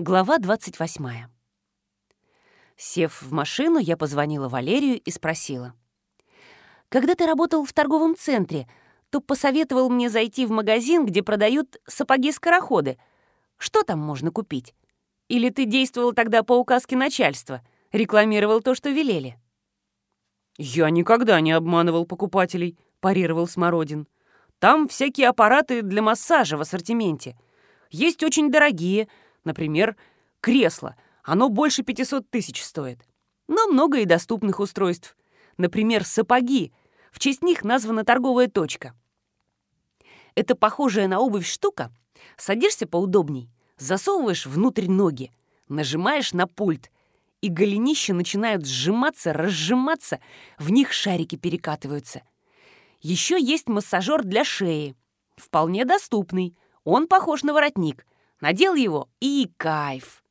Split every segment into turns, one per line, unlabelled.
Глава 28. Сев в машину, я позвонила Валерию и спросила. «Когда ты работал в торговом центре, то посоветовал мне зайти в магазин, где продают сапоги-скороходы. Что там можно купить? Или ты действовал тогда по указке начальства, рекламировал то, что велели?»
«Я никогда не обманывал покупателей», — парировал Смородин. «Там всякие аппараты для массажа в ассортименте. Есть очень дорогие — Например, кресло. Оно больше 500 тысяч стоит. Но много и доступных устройств. Например, сапоги. В честь них названа торговая точка. Это похожая на обувь штука. Садишься поудобней, засовываешь внутрь ноги, нажимаешь на пульт, и голенища начинают сжиматься, разжиматься, в них шарики перекатываются. Еще есть массажер для шеи. Вполне доступный. Он похож на воротник — Надел его и кайф.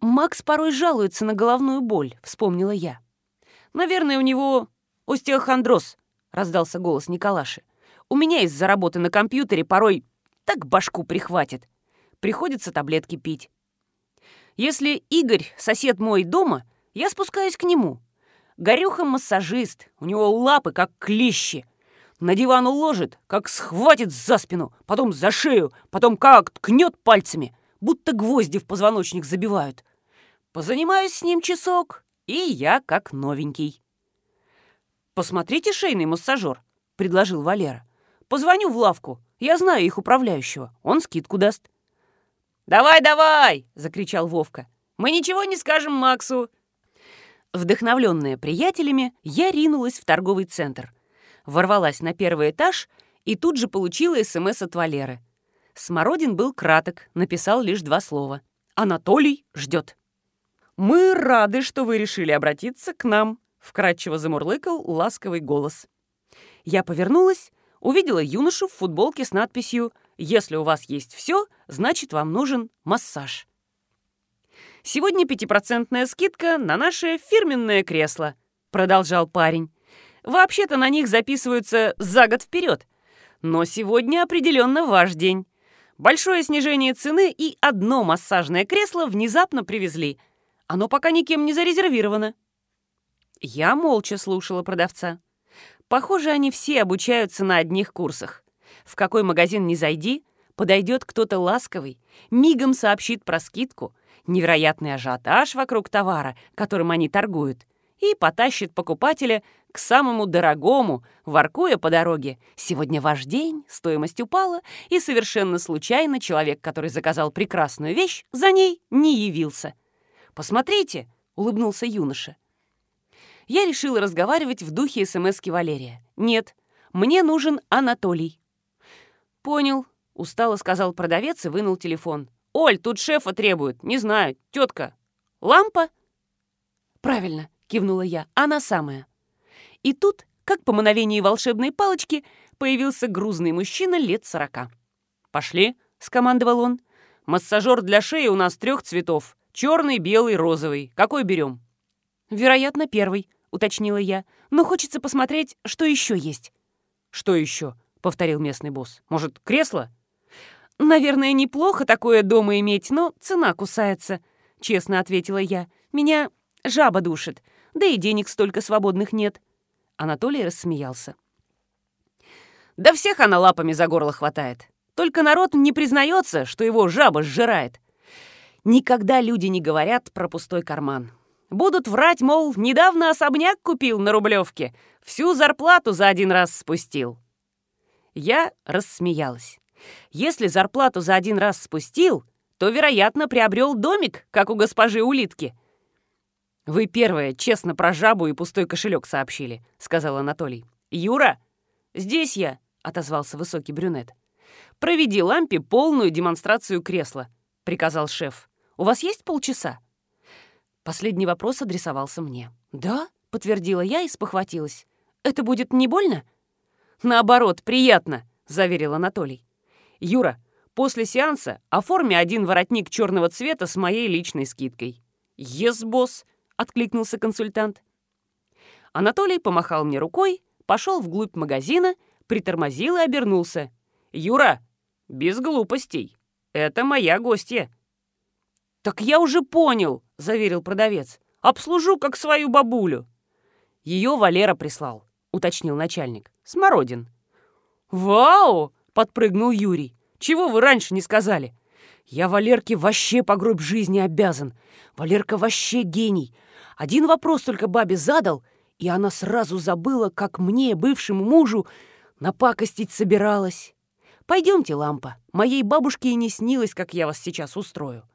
Макс порой жалуется на головную боль, вспомнила я. Наверное, у него остеохондроз, раздался голос Николаши. У меня из-за работы на компьютере порой так башку прихватит. Приходится таблетки пить. Если Игорь, сосед мой, дома, я спускаюсь к нему. Горюха массажист, у него лапы как клещи. На диван уложит, как схватит за спину, потом за шею, потом как ткнет пальцами, будто гвозди в позвоночник забивают. Позанимаюсь с ним часок, и я как новенький. «Посмотрите шейный массажер», — предложил Валера. «Позвоню в лавку, я знаю их управляющего, он скидку даст».
«Давай, давай!» — закричал Вовка. «Мы ничего не скажем Максу!» Вдохновленная приятелями, я ринулась в торговый центр ворвалась на первый этаж и тут же получила СМС от Валеры. Смородин был краток, написал лишь два слова. «Анатолий ждет».
«Мы рады, что вы решили обратиться к нам», — вкратчиво замурлыкал ласковый голос.
Я повернулась, увидела юношу в футболке с надписью «Если у вас есть все, значит, вам нужен массаж». «Сегодня пятипроцентная скидка на наше фирменное кресло», — продолжал парень. Вообще-то на них записываются за год вперед. Но сегодня определенно ваш день. Большое снижение цены и одно массажное кресло внезапно привезли. Оно пока никем не зарезервировано. Я молча слушала продавца. Похоже, они все обучаются на одних курсах. В какой магазин не зайди, подойдет кто-то ласковый, мигом сообщит про скидку, невероятный ажиотаж вокруг товара, которым они торгуют, и потащит покупателя к самому дорогому, воркуя по дороге. Сегодня ваш день, стоимость упала, и совершенно случайно человек, который заказал прекрасную вещь, за ней не явился. «Посмотрите!» — улыбнулся юноша. Я решила разговаривать в духе СМСки Валерия. «Нет, мне нужен Анатолий». «Понял», — устало сказал продавец и вынул телефон. «Оль, тут шефа требуют, не знаю, тетка. Лампа?» «Правильно», — кивнула я, — «она самая». И тут, как по мановению волшебной палочки, появился грузный мужчина лет сорока.
«Пошли», — скомандовал он. «Массажер для шеи у нас трех цветов. Черный, белый, розовый. Какой берем?»
«Вероятно, первый», — уточнила я. «Но хочется посмотреть, что еще есть».
«Что еще?» — повторил местный босс. «Может, кресло?»
«Наверное, неплохо такое дома иметь, но цена кусается», — честно ответила я. «Меня жаба душит, да и денег столько свободных нет». Анатолий рассмеялся.
«Да всех она лапами за горло хватает. Только народ не признается, что его жаба сжирает. Никогда люди не говорят про пустой карман. Будут врать, мол, недавно особняк купил на Рублевке, всю зарплату за один раз спустил». Я рассмеялась. Если зарплату за один раз спустил, то, вероятно, приобрел домик, как у госпожи Улитки — «Вы первая честно про жабу и пустой кошелек сообщили», — сказал Анатолий. «Юра?» «Здесь я», — отозвался высокий брюнет. «Проведи лампе полную демонстрацию кресла», — приказал шеф. «У вас есть полчаса?» Последний вопрос адресовался мне. «Да», — подтвердила я и спохватилась. «Это будет не больно?» «Наоборот, приятно», — заверил Анатолий. «Юра, после сеанса оформи один воротник черного цвета с моей личной скидкой». «Ес, босс», откликнулся консультант. Анатолий помахал мне рукой, пошел вглубь магазина, притормозил и обернулся. «Юра, без глупостей. Это моя гостья». «Так я уже понял», — заверил продавец. «Обслужу, как свою бабулю». «Ее Валера прислал», — уточнил начальник. «Смородин». «Вау!» — подпрыгнул Юрий. «Чего вы раньше не сказали?» «Я Валерке вообще по гроб жизни обязан. Валерка вообще гений. Один вопрос только бабе задал, и она сразу забыла, как мне, бывшему мужу, напакостить собиралась. Пойдемте, лампа, моей бабушке и не снилось, как я вас сейчас устрою».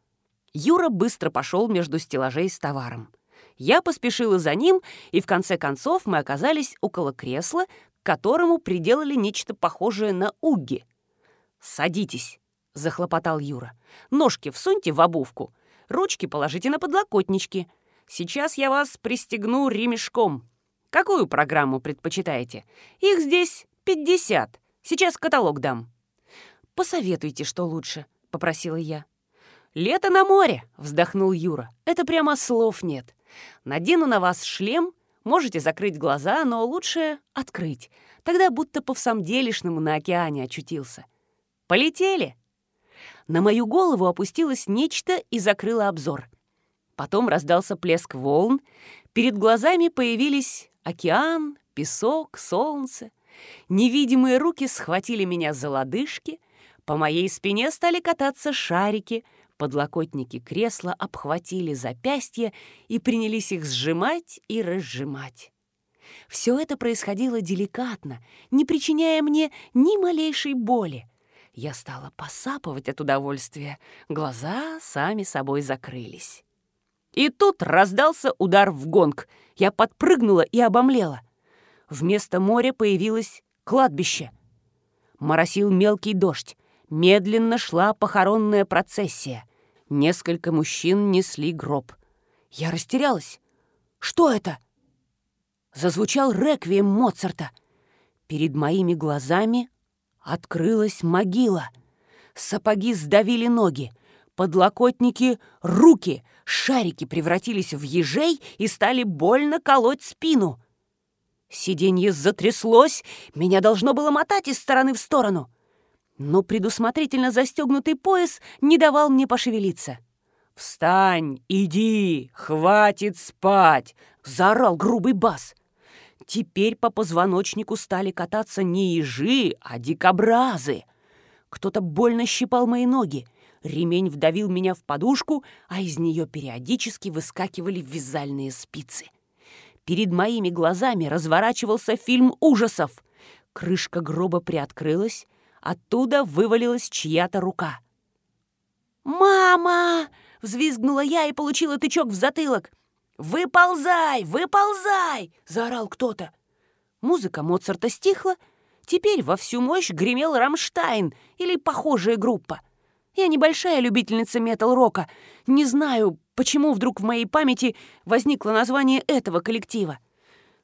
Юра быстро пошел между стеллажей с товаром. Я поспешила за ним, и в конце концов мы оказались около кресла, к которому приделали нечто похожее на угги. «Садитесь», — захлопотал Юра. «Ножки всуньте в обувку, ручки положите на подлокотнички. Сейчас я вас пристегну ремешком. Какую программу предпочитаете? Их здесь 50. Сейчас каталог дам». «Посоветуйте, что лучше», — попросила я. «Лето на море», — вздохнул Юра. «Это прямо слов нет. Надену на вас шлем, можете закрыть глаза, но лучше открыть. Тогда будто по всамделишному на океане очутился. Полетели!» На мою голову опустилось нечто и закрыло обзор. Потом раздался плеск волн, перед глазами появились океан, песок, солнце. Невидимые руки схватили меня за лодыжки, по моей спине стали кататься шарики — Подлокотники кресла обхватили запястья и принялись их сжимать и разжимать. Все это происходило деликатно, не причиняя мне ни малейшей боли. Я стала посапывать от удовольствия, глаза сами собой закрылись. И тут раздался удар в гонг. Я подпрыгнула и обомлела. Вместо моря появилось кладбище. Моросил мелкий дождь медленно шла похоронная процессия. Несколько мужчин несли гроб. Я растерялась. Что это? Зазвучал реквием Моцарта. Перед моими глазами открылась могила. Сапоги сдавили ноги. Подлокотники — руки. Шарики превратились в ежей и стали больно колоть спину. Сиденье затряслось, меня должно было мотать из стороны в сторону но предусмотрительно застегнутый пояс не давал мне пошевелиться. «Встань, иди, хватит спать!» — заорал грубый бас. Теперь по позвоночнику стали кататься не ежи, а дикобразы. Кто-то больно щипал мои ноги. Ремень вдавил меня в подушку, а из нее периодически выскакивали вязальные спицы. Перед моими глазами разворачивался фильм ужасов. Крышка гроба приоткрылась, Оттуда вывалилась чья-то рука. «Мама!» — взвизгнула я и получила тычок в затылок. «Выползай! Выползай!» — заорал кто-то. Музыка Моцарта стихла. Теперь во всю мощь гремел «Рамштайн» или похожая группа. Я небольшая любительница метал-рока. Не знаю, почему вдруг в моей памяти возникло название этого коллектива.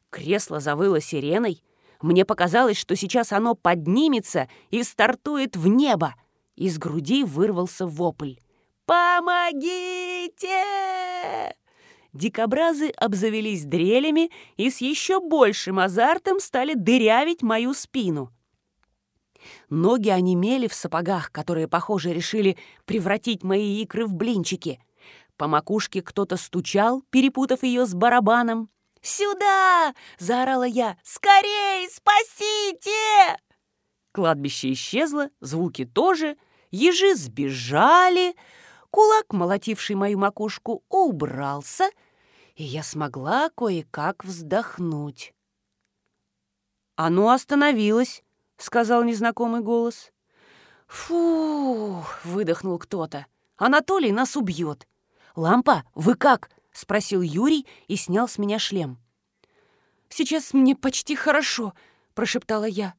Кресло завыло сиреной, мне показалось, что сейчас оно поднимется и стартует в небо. Из груди вырвался вопль. «Помогите!» Дикобразы обзавелись дрелями и с еще большим азартом стали дырявить мою спину. Ноги онемели в сапогах, которые, похоже, решили превратить мои икры в блинчики. По макушке кто-то стучал, перепутав ее с барабаном. «Сюда!» — заорала я. «Скорей, спасите!» Кладбище исчезло, звуки тоже, ежи сбежали, кулак, молотивший мою макушку, убрался, и я смогла кое-как вздохнуть. «Оно остановилось», — сказал незнакомый голос. «Фу!» — выдохнул кто-то. «Анатолий нас убьет. Лампа, вы как?» — спросил Юрий и снял с меня шлем. «Сейчас мне почти хорошо», — прошептала я.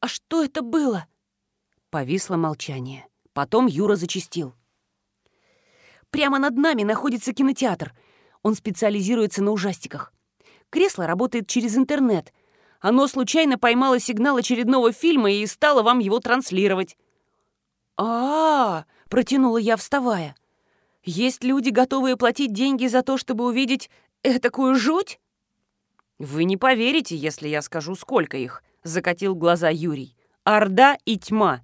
«А что это было?» Повисло молчание. Потом Юра зачистил. «Прямо над нами находится кинотеатр. Он специализируется на ужастиках. Кресло работает через интернет. Оно случайно поймало сигнал очередного фильма и стало вам его транслировать». «А-а-а!» — протянула я, вставая. Есть люди, готовые платить деньги за то, чтобы увидеть такую жуть? Вы не поверите, если я скажу, сколько их, закатил глаза Юрий. Орда и тьма.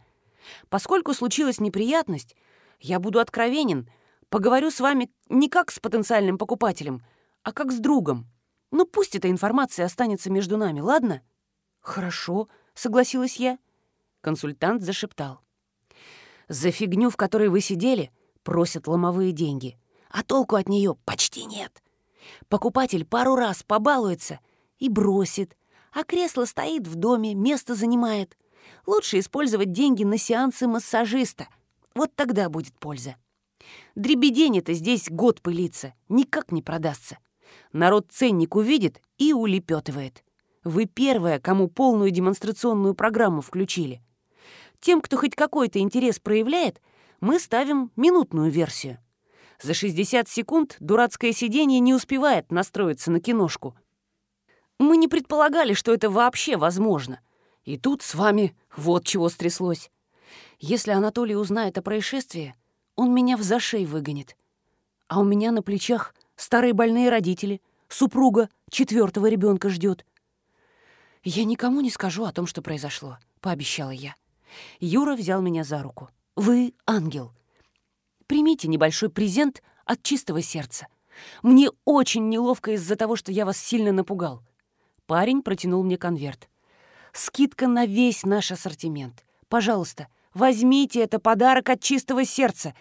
Поскольку случилась неприятность, я буду откровенен.
Поговорю с вами не как с потенциальным покупателем, а как с другом. Ну, пусть эта информация останется между нами, ладно?»
«Хорошо», — согласилась я.
Консультант зашептал. «За фигню, в которой вы сидели, просят ломовые деньги, а толку от нее почти нет. Покупатель пару раз побалуется и бросит, а кресло стоит в доме, место занимает. Лучше использовать деньги на сеансы массажиста. Вот тогда будет польза. Дребедень-то здесь год пылится, никак не продастся. Народ ценник увидит и улепетывает. Вы первая, кому полную демонстрационную программу включили. Тем, кто хоть какой-то интерес проявляет, мы ставим минутную версию. За 60 секунд дурацкое сиденье не успевает настроиться на киношку. Мы не предполагали, что это вообще возможно. И тут с вами вот чего стряслось. Если Анатолий узнает о происшествии, он меня в зашей выгонит. А у меня на плечах старые больные родители, супруга четвертого ребенка ждет. «Я никому не скажу о том, что произошло», — пообещала я. Юра взял меня за руку. «Вы ангел. Примите небольшой презент от чистого сердца. Мне очень неловко из-за того, что я вас сильно напугал». Парень протянул мне конверт. «Скидка на весь наш ассортимент. Пожалуйста, возьмите это подарок от чистого сердца».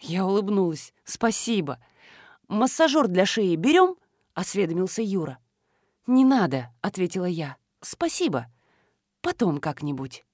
Я улыбнулась. «Спасибо. Массажер для шеи берем?» — осведомился Юра. «Не надо», — ответила я. «Спасибо. Потом как-нибудь».